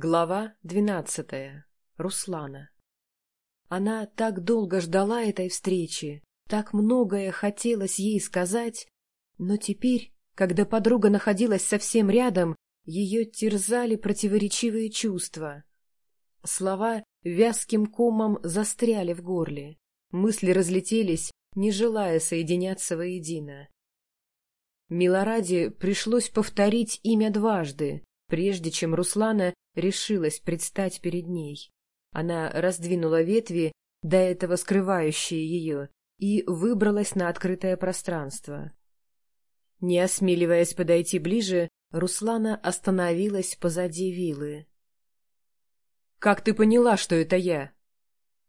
Глава двенадцатая. Руслана. Она так долго ждала этой встречи, так многое хотелось ей сказать, но теперь, когда подруга находилась совсем рядом, ее терзали противоречивые чувства. Слова вязким комом застряли в горле, мысли разлетелись, не желая соединяться воедино. Милораде пришлось повторить имя дважды, прежде чем Руслана решилась предстать перед ней. Она раздвинула ветви, до этого скрывающие ее, и выбралась на открытое пространство. Не осмеливаясь подойти ближе, Руслана остановилась позади вилы. — Как ты поняла, что это я?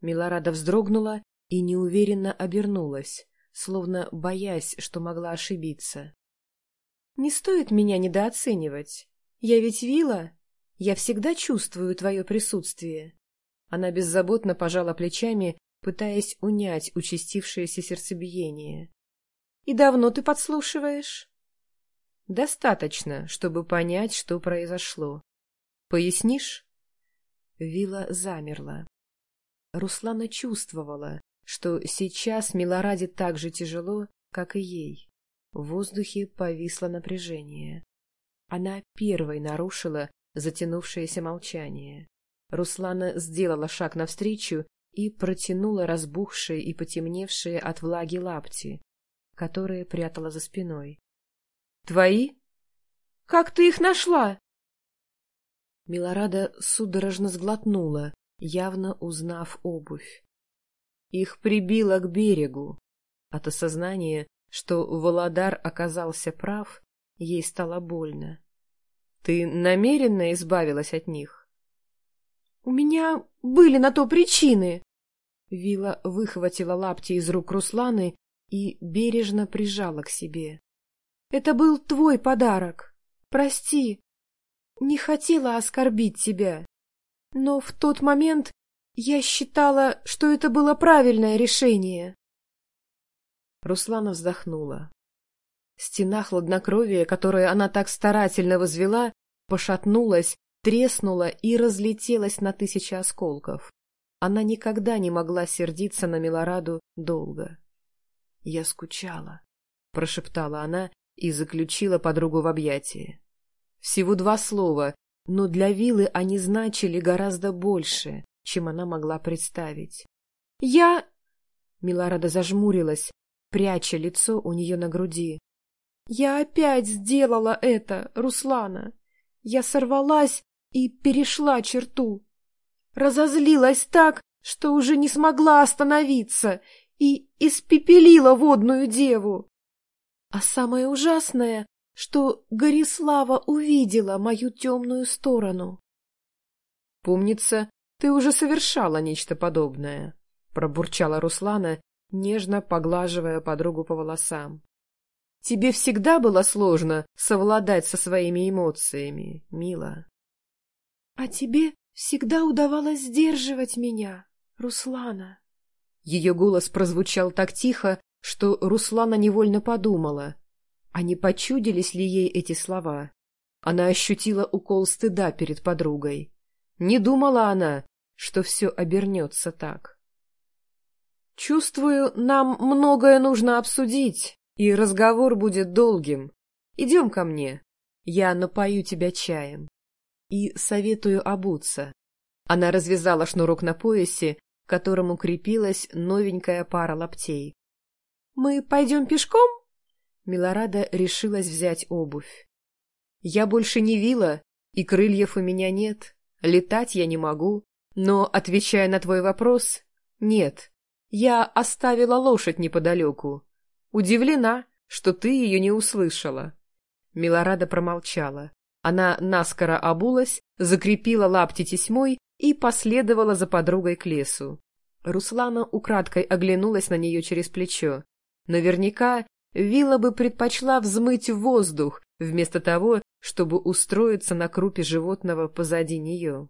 Милорада вздрогнула и неуверенно обернулась, словно боясь, что могла ошибиться. — Не стоит меня недооценивать. Я ведь вила, я всегда чувствую твое присутствие. Она беззаботно пожала плечами, пытаясь унять участившееся сердцебиение. — И давно ты подслушиваешь? — Достаточно, чтобы понять, что произошло. Пояснишь? Вилла замерла. Руслана чувствовала, что сейчас Милораде так же тяжело, как и ей. В воздухе повисло напряжение. Она первой нарушила затянувшееся молчание. Руслана сделала шаг навстречу и протянула разбухшие и потемневшие от влаги лапти, которые прятала за спиной. — Твои? — Как ты их нашла? Милорада судорожно сглотнула, явно узнав обувь. Их прибило к берегу. От осознания, что Володар оказался прав, ей стало больно. Ты намеренно избавилась от них? — У меня были на то причины. Вила выхватила лапти из рук Русланы и бережно прижала к себе. — Это был твой подарок. Прости. Не хотела оскорбить тебя. Но в тот момент я считала, что это было правильное решение. Руслана вздохнула. Стена хладнокровия, которую она так старательно возвела, пошатнулась, треснула и разлетелась на тысячи осколков. Она никогда не могла сердиться на Милораду долго. — Я скучала, — прошептала она и заключила подругу в объятия. Всего два слова, но для Вилы они значили гораздо больше, чем она могла представить. — Я... Милорада зажмурилась, пряча лицо у нее на груди. Я опять сделала это, Руслана. Я сорвалась и перешла черту. Разозлилась так, что уже не смогла остановиться и испепелила водную деву. А самое ужасное, что Горислава увидела мою темную сторону. — Помнится, ты уже совершала нечто подобное, — пробурчала Руслана, нежно поглаживая подругу по волосам. Тебе всегда было сложно совладать со своими эмоциями, мила. А тебе всегда удавалось сдерживать меня, Руслана. Ее голос прозвучал так тихо, что Руслана невольно подумала, а не почудились ли ей эти слова. Она ощутила укол стыда перед подругой. Не думала она, что все обернется так. «Чувствую, нам многое нужно обсудить», и разговор будет долгим. Идем ко мне. Я напою тебя чаем. И советую обуться. Она развязала шнурок на поясе, к которому крепилась новенькая пара лаптей. — Мы пойдем пешком? Милорада решилась взять обувь. — Я больше не вила, и крыльев у меня нет. Летать я не могу. Но, отвечая на твой вопрос, нет. Я оставила лошадь неподалеку. Удивлена, что ты ее не услышала. Милорада промолчала. Она наскоро обулась, закрепила лапти тесьмой и последовала за подругой к лесу. Руслана украдкой оглянулась на нее через плечо. Наверняка Вилла бы предпочла взмыть воздух, вместо того, чтобы устроиться на крупе животного позади нее.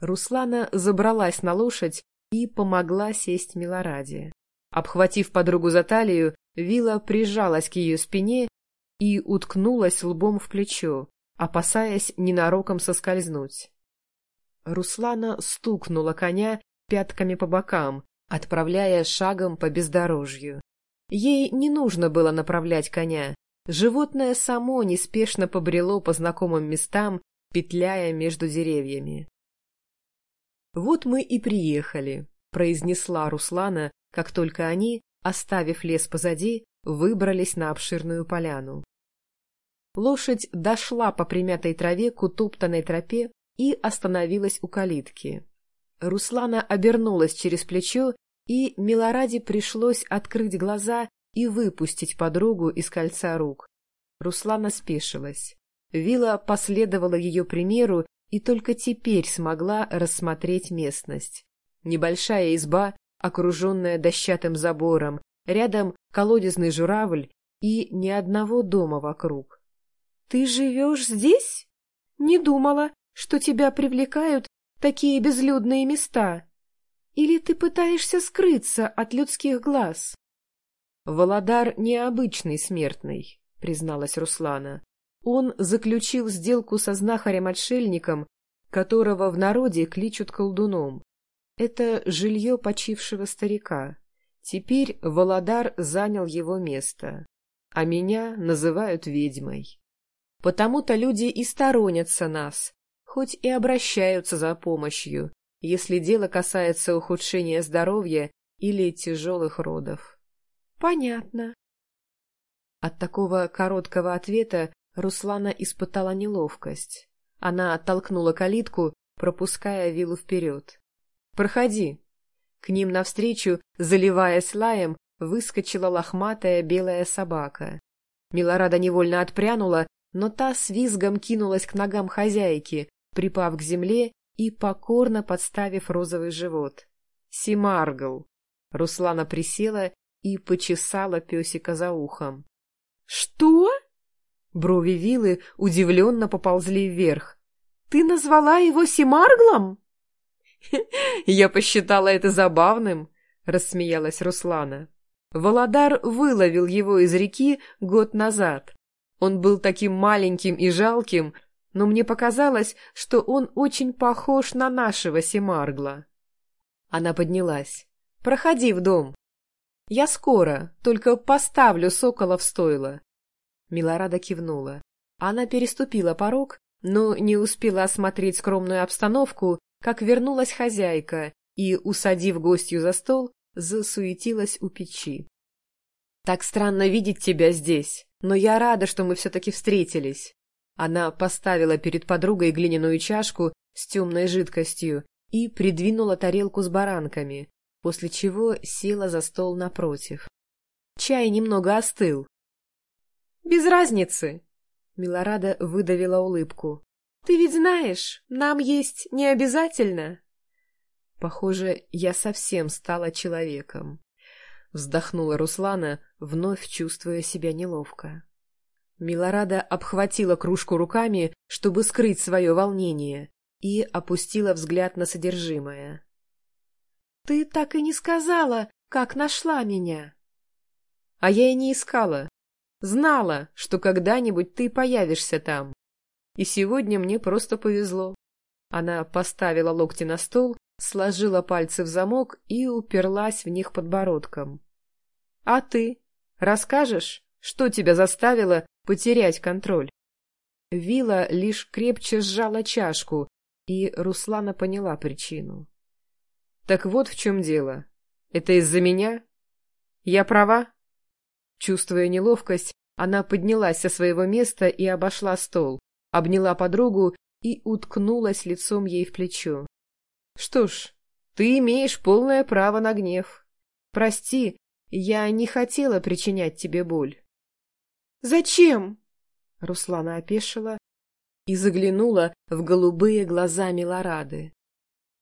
Руслана забралась на лошадь и помогла сесть Милораде. Обхватив подругу за талию, Вила прижалась к ее спине и уткнулась лбом в плечо, опасаясь ненароком соскользнуть. Руслана стукнула коня пятками по бокам, отправляя шагом по бездорожью. Ей не нужно было направлять коня. Животное само неспешно побрело по знакомым местам, петляя между деревьями. «Вот мы и приехали», — произнесла Руслана, как только они, оставив лес позади, выбрались на обширную поляну. Лошадь дошла по примятой траве к утоптанной тропе и остановилась у калитки. Руслана обернулась через плечо, и Милораде пришлось открыть глаза и выпустить подругу из кольца рук. Руслана спешилась. Вила последовала ее примеру и только теперь смогла рассмотреть местность. Небольшая изба, окруженная дощатым забором, рядом колодезный журавль и ни одного дома вокруг. «Ты живешь здесь? Не думала, что тебя привлекают такие безлюдные места. Или ты пытаешься скрыться от людских глаз?» «Володар необычный смертный», — призналась Руслана. «Он заключил сделку со знахарем-отшельником, которого в народе кличут колдуном. Это жилье почившего старика. Теперь Володар занял его место, а меня называют ведьмой. Потому-то люди и сторонятся нас, хоть и обращаются за помощью, если дело касается ухудшения здоровья или тяжелых родов. Понятно. От такого короткого ответа Руслана испытала неловкость. Она оттолкнула калитку, пропуская виллу вперед. «Проходи!» К ним навстречу, заливаясь лаем, выскочила лохматая белая собака. Милорада невольно отпрянула, но та с визгом кинулась к ногам хозяйки, припав к земле и покорно подставив розовый живот. «Симаргл!» Руслана присела и почесала песика за ухом. «Что?» Брови Вилы удивленно поползли вверх. «Ты назвала его Симарглом?» «Я посчитала это забавным», — рассмеялась Руслана. Володар выловил его из реки год назад. Он был таким маленьким и жалким, но мне показалось, что он очень похож на нашего Семаргла. Она поднялась. «Проходи в дом. Я скоро, только поставлю сокола в стойло». Милорада кивнула. Она переступила порог, но не успела осмотреть скромную обстановку, как вернулась хозяйка и, усадив гостью за стол, засуетилась у печи. «Так странно видеть тебя здесь, но я рада, что мы все-таки встретились». Она поставила перед подругой глиняную чашку с темной жидкостью и придвинула тарелку с баранками, после чего села за стол напротив. Чай немного остыл. «Без разницы!» Милорада выдавила улыбку. «Ты ведь знаешь, нам есть не обязательно!» Похоже, я совсем стала человеком. Вздохнула Руслана, вновь чувствуя себя неловко. Милорада обхватила кружку руками, чтобы скрыть свое волнение, и опустила взгляд на содержимое. — Ты так и не сказала, как нашла меня. — А я и не искала. Знала, что когда-нибудь ты появишься там. И сегодня мне просто повезло. Она поставила локти на стол сложила пальцы в замок и уперлась в них подбородком. — А ты? Расскажешь, что тебя заставило потерять контроль? Вила лишь крепче сжала чашку, и Руслана поняла причину. — Так вот в чем дело. Это из-за меня? Я права? Чувствуя неловкость, она поднялась со своего места и обошла стол, обняла подругу и уткнулась лицом ей в плечо. Что ж, ты имеешь полное право на гнев. Прости, я не хотела причинять тебе боль. Зачем? Руслана опешила и заглянула в голубые глаза Милорады.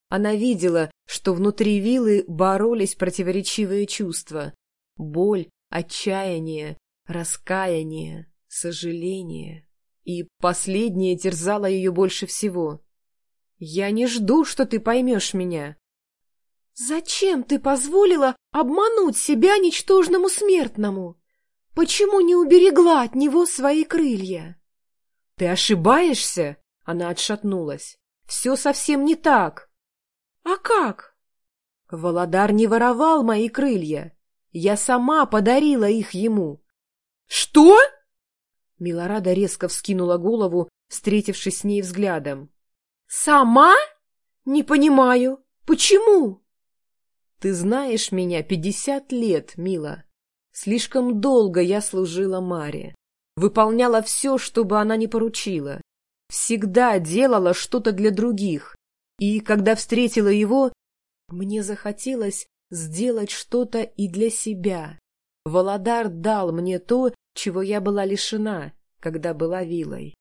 Она видела, что внутри вилы боролись противоречивые чувства. Боль, отчаяние, раскаяние, сожаление. И последнее терзало ее больше всего. Я не жду, что ты поймешь меня. Зачем ты позволила обмануть себя ничтожному смертному? Почему не уберегла от него свои крылья? Ты ошибаешься? Она отшатнулась. Все совсем не так. А как? Володар не воровал мои крылья. Я сама подарила их ему. Что? Милорада резко вскинула голову, встретившись с ней взглядом. Сама? Не понимаю. Почему? Ты знаешь меня пятьдесят лет, Мила. Слишком долго я служила Маре. Выполняла все, чтобы она не поручила. Всегда делала что-то для других. И когда встретила его, мне захотелось сделать что-то и для себя. Володар дал мне то, чего я была лишена, когда была вилой.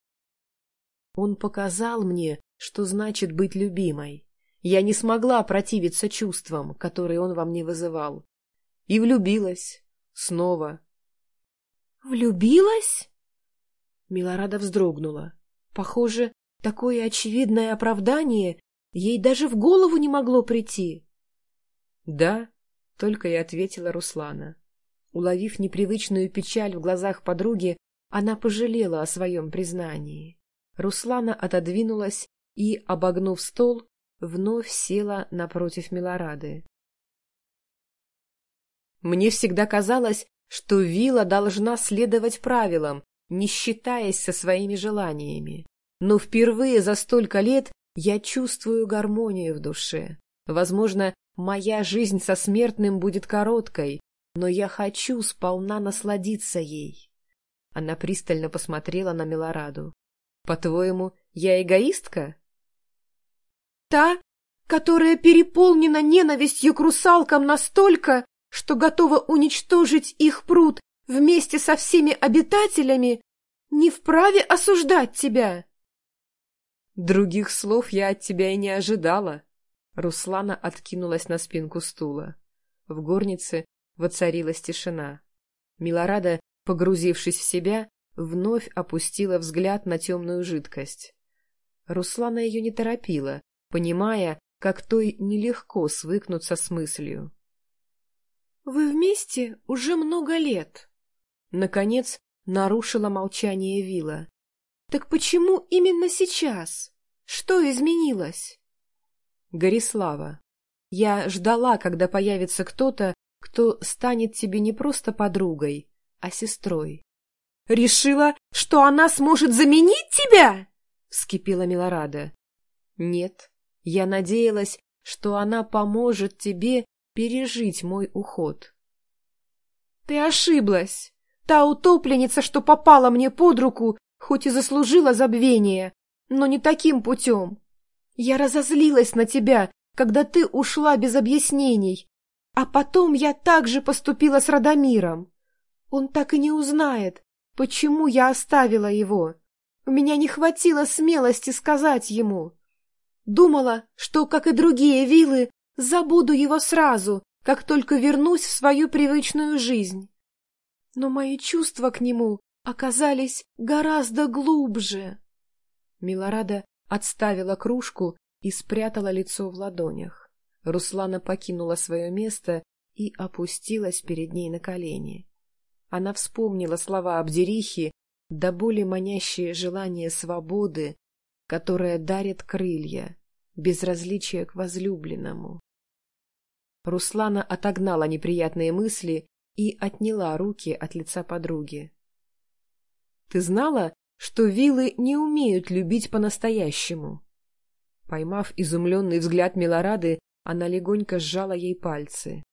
Он показал мне, что значит быть любимой. Я не смогла противиться чувствам, которые он во мне вызывал. И влюбилась. Снова. «Влюбилась?» Милорада вздрогнула. Похоже, такое очевидное оправдание ей даже в голову не могло прийти. «Да», — только и ответила Руслана. Уловив непривычную печаль в глазах подруги, она пожалела о своем признании. Руслана отодвинулась и, обогнув стол, вновь села напротив Милорады. Мне всегда казалось, что вилла должна следовать правилам, не считаясь со своими желаниями. Но впервые за столько лет я чувствую гармонию в душе. Возможно, моя жизнь со смертным будет короткой, но я хочу сполна насладиться ей. Она пристально посмотрела на Милораду. — По-твоему, я эгоистка? — Та, которая переполнена ненавистью к русалкам настолько, что готова уничтожить их пруд вместе со всеми обитателями, не вправе осуждать тебя. Других слов я от тебя и не ожидала. Руслана откинулась на спинку стула. В горнице воцарилась тишина. Милорада, погрузившись в себя, вновь опустила взгляд на темную жидкость. Руслана ее не торопила, понимая, как той нелегко свыкнуться с мыслью. Вы вместе уже много лет. Наконец нарушила молчание Вила. Так почему именно сейчас? Что изменилось? Горислава, я ждала, когда появится кто-то, кто станет тебе не просто подругой, а сестрой. — Решила, что она сможет заменить тебя? — вскипела Милорада. — Нет, я надеялась, что она поможет тебе пережить мой уход. — Ты ошиблась. Та утопленница, что попала мне под руку, хоть и заслужила забвение, но не таким путем. Я разозлилась на тебя, когда ты ушла без объяснений, а потом я также поступила с Радомиром. Он так и не узнает, почему я оставила его. У меня не хватило смелости сказать ему. Думала, что, как и другие вилы, Забуду его сразу, как только вернусь в свою привычную жизнь. Но мои чувства к нему оказались гораздо глубже. Милорада отставила кружку и спрятала лицо в ладонях. Руслана покинула свое место и опустилась перед ней на колени. Она вспомнила слова Абдерихи, до боли манящее желание свободы, которое дарит крылья, безразличие к возлюбленному. Руслана отогнала неприятные мысли и отняла руки от лица подруги. — Ты знала, что вилы не умеют любить по-настоящему? Поймав изумленный взгляд Милорады, она легонько сжала ей пальцы.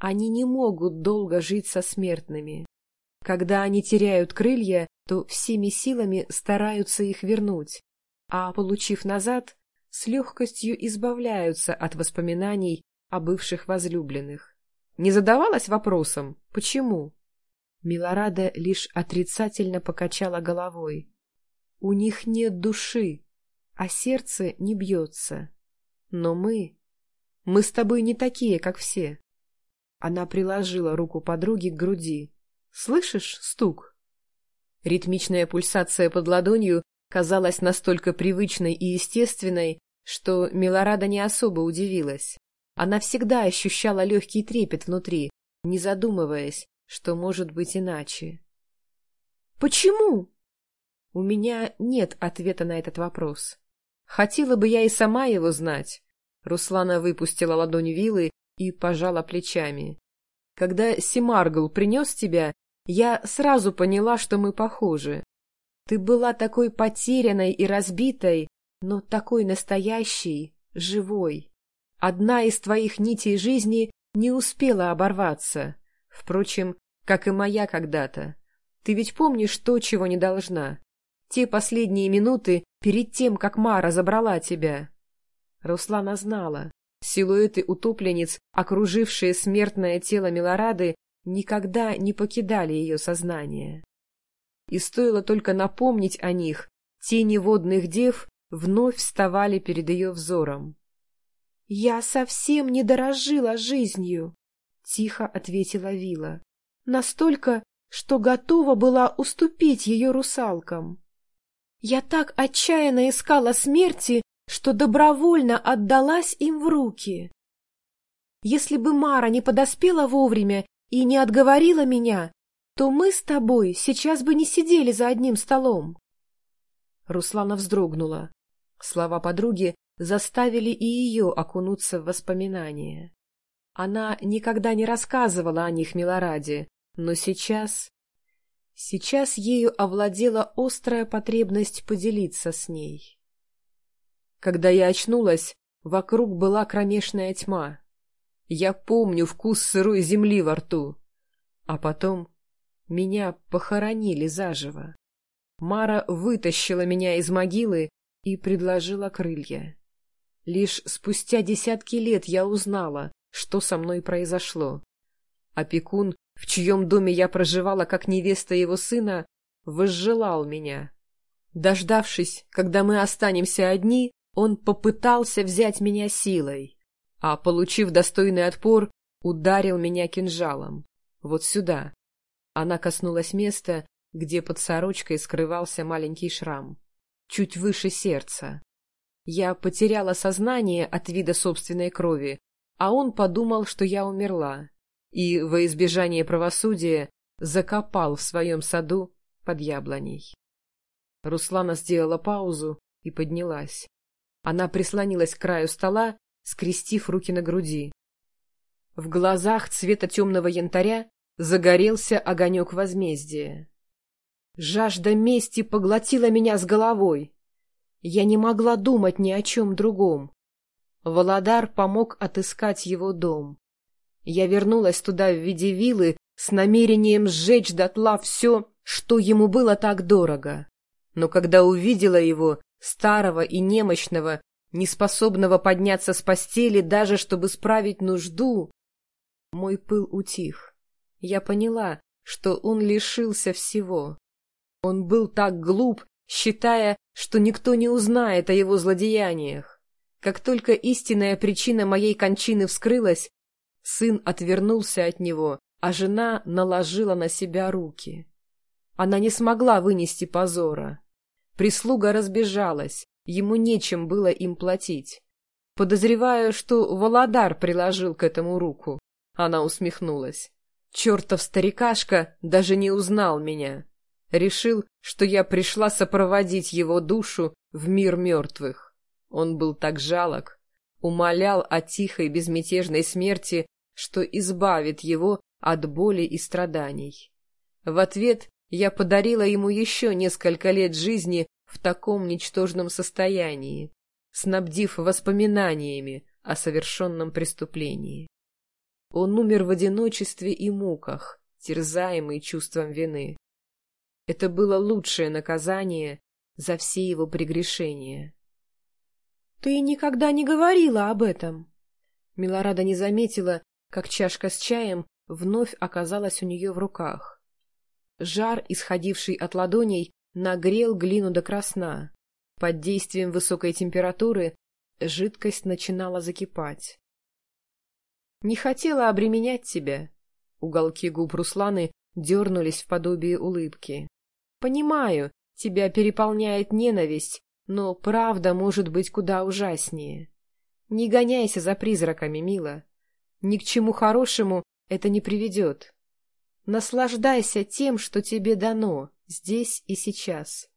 Они не могут долго жить со смертными. Когда они теряют крылья, то всеми силами стараются их вернуть, а, получив назад, с легкостью избавляются от воспоминаний о бывших возлюбленных. Не задавалась вопросом, почему? Милорада лишь отрицательно покачала головой. У них нет души, а сердце не бьется. Но мы... Мы с тобой не такие, как все. Она приложила руку подруги к груди. Слышишь стук? Ритмичная пульсация под ладонью казалась настолько привычной и естественной, что Милорада не особо удивилась. Она всегда ощущала легкий трепет внутри, не задумываясь, что может быть иначе. «Почему?» У меня нет ответа на этот вопрос. Хотела бы я и сама его знать. Руслана выпустила ладонь вилы и пожала плечами. Когда Симаргл принес тебя, я сразу поняла, что мы похожи. Ты была такой потерянной и разбитой, но такой настоящей, живой. Одна из твоих нитей жизни не успела оборваться. Впрочем, как и моя когда-то. Ты ведь помнишь то, чего не должна? Те последние минуты перед тем, как Мара забрала тебя. Руслана знала. Силуэты утопленниц, окружившие смертное тело Милорады, никогда не покидали ее сознание. И стоило только напомнить о них, тени водных дев вновь вставали перед ее взором. — Я совсем не дорожила жизнью, — тихо ответила Вила. — Настолько, что готова была уступить ее русалкам. Я так отчаянно искала смерти, что добровольно отдалась им в руки. Если бы Мара не подоспела вовремя и не отговорила меня, то мы с тобой сейчас бы не сидели за одним столом. Руслана вздрогнула. Слова подруги заставили и ее окунуться в воспоминания. Она никогда не рассказывала о них Милораде, но сейчас... Сейчас ею овладела острая потребность поделиться с ней. Когда я очнулась, вокруг была кромешная тьма. Я помню вкус сырой земли во рту. А потом меня похоронили заживо. Мара вытащила меня из могилы и предложила крылья. Лишь спустя десятки лет я узнала, что со мной произошло. Опекун, в чьем доме я проживала как невеста его сына, возжелал меня. Дождавшись, когда мы останемся одни, он попытался взять меня силой, а, получив достойный отпор, ударил меня кинжалом. Вот сюда, она коснулась места, где под сорочкой скрывался маленький шрам. Чуть выше сердца. Я потеряла сознание от вида собственной крови, а он подумал, что я умерла, и во избежание правосудия закопал в своем саду под яблоней. Руслана сделала паузу и поднялась. Она прислонилась к краю стола, скрестив руки на груди. В глазах цвета темного янтаря загорелся огонек возмездия. Жажда мести поглотила меня с головой. Я не могла думать ни о чем другом. Володар помог отыскать его дом. Я вернулась туда в виде вилы с намерением сжечь дотла все, что ему было так дорого. Но когда увидела его, старого и немощного, неспособного подняться с постели даже, чтобы справить нужду, мой пыл утих. Я поняла, что он лишился всего. Он был так глуп, считая, что никто не узнает о его злодеяниях. Как только истинная причина моей кончины вскрылась, сын отвернулся от него, а жена наложила на себя руки. Она не смогла вынести позора. Прислуга разбежалась, ему нечем было им платить. Подозреваю, что Володар приложил к этому руку. Она усмехнулась. Чертов старикашка даже не узнал меня. Решил, что я пришла сопроводить его душу в мир мертвых. Он был так жалок, умолял о тихой безмятежной смерти, что избавит его от боли и страданий. В ответ я подарила ему еще несколько лет жизни в таком ничтожном состоянии, снабдив воспоминаниями о совершенном преступлении. Он умер в одиночестве и муках, терзаемый чувством вины. Это было лучшее наказание за все его прегрешения. — Ты никогда не говорила об этом. Милорада не заметила, как чашка с чаем вновь оказалась у нее в руках. Жар, исходивший от ладоней, нагрел глину до красна. Под действием высокой температуры жидкость начинала закипать. Не хотела обременять тебя. Уголки губ Русланы дернулись в подобие улыбки. Понимаю, тебя переполняет ненависть, но правда может быть куда ужаснее. Не гоняйся за призраками, мила. Ни к чему хорошему это не приведет. Наслаждайся тем, что тебе дано, здесь и сейчас.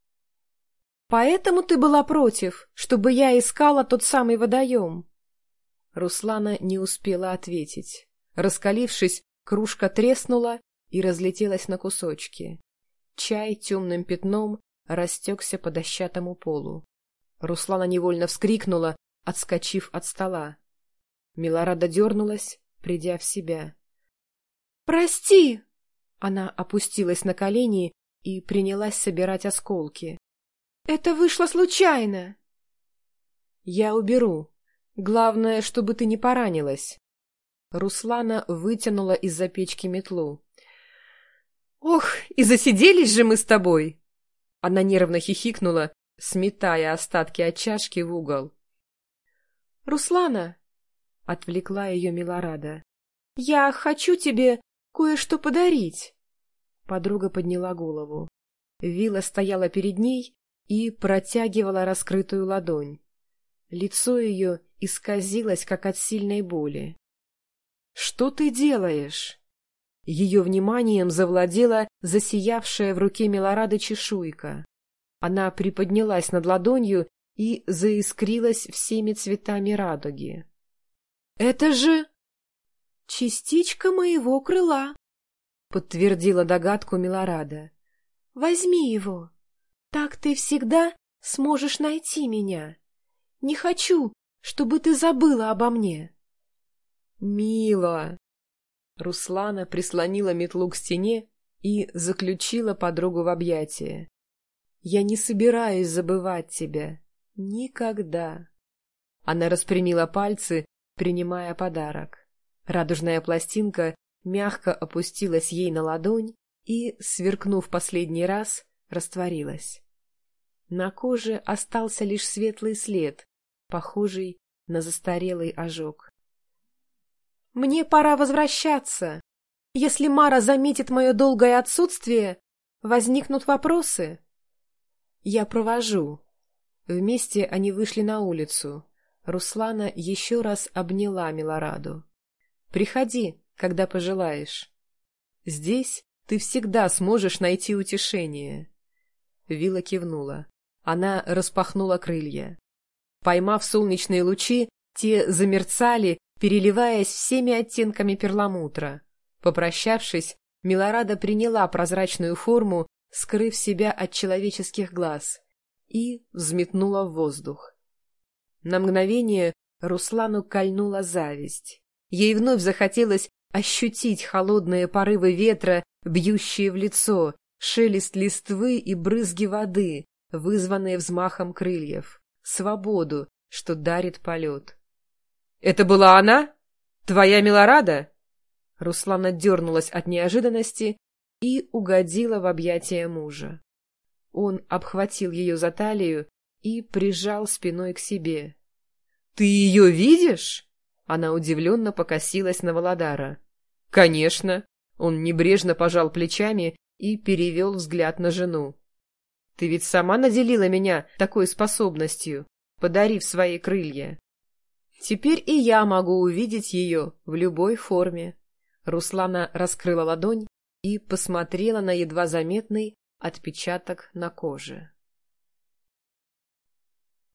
Поэтому ты была против, чтобы я искала тот самый водоем? Руслана не успела ответить. Раскалившись, кружка треснула и разлетелась на кусочки. Чай темным пятном растекся по дощатому полу. Руслана невольно вскрикнула, отскочив от стола. Милорада дернулась, придя в себя. «Прости!» Она опустилась на колени и принялась собирать осколки. «Это вышло случайно!» «Я уберу. Главное, чтобы ты не поранилась». Руслана вытянула из-за печки метлу. «Ох, и засиделись же мы с тобой!» Она нервно хихикнула, сметая остатки от чашки в угол. «Руслана!» — отвлекла ее Милорада. «Я хочу тебе кое-что подарить!» Подруга подняла голову. Вилла стояла перед ней и протягивала раскрытую ладонь. Лицо ее исказилось, как от сильной боли. «Что ты делаешь?» Ее вниманием завладела засиявшая в руке Милорады чешуйка. Она приподнялась над ладонью и заискрилась всеми цветами радуги. — Это же... — Частичка моего крыла, — подтвердила догадку Милорада. — Возьми его. Так ты всегда сможешь найти меня. Не хочу, чтобы ты забыла обо мне. — Мила! Руслана прислонила метлу к стене и заключила подругу в объятия. Я не собираюсь забывать тебя. Никогда. Она распрямила пальцы, принимая подарок. Радужная пластинка мягко опустилась ей на ладонь и, сверкнув последний раз, растворилась. На коже остался лишь светлый след, похожий на застарелый ожог. «Мне пора возвращаться. Если Мара заметит мое долгое отсутствие, возникнут вопросы». «Я провожу». Вместе они вышли на улицу. Руслана еще раз обняла Милораду. «Приходи, когда пожелаешь. Здесь ты всегда сможешь найти утешение». Вила кивнула. Она распахнула крылья. Поймав солнечные лучи, те замерцали, переливаясь всеми оттенками перламутра. Попрощавшись, Милорада приняла прозрачную форму скрыв себя от человеческих глаз, и взметнула в воздух. На мгновение Руслану кольнула зависть. Ей вновь захотелось ощутить холодные порывы ветра, бьющие в лицо, шелест листвы и брызги воды, вызванные взмахом крыльев, свободу, что дарит полет. — Это была она? Твоя Милорада? Руслана дернулась от неожиданности и угодила в объятия мужа. Он обхватил ее за талию и прижал спиной к себе. — Ты ее видишь? Она удивленно покосилась на Володара. — Конечно. Он небрежно пожал плечами и перевел взгляд на жену. — Ты ведь сама наделила меня такой способностью, подарив свои крылья. Теперь и я могу увидеть ее в любой форме. Руслана раскрыла ладонь и посмотрела на едва заметный отпечаток на коже.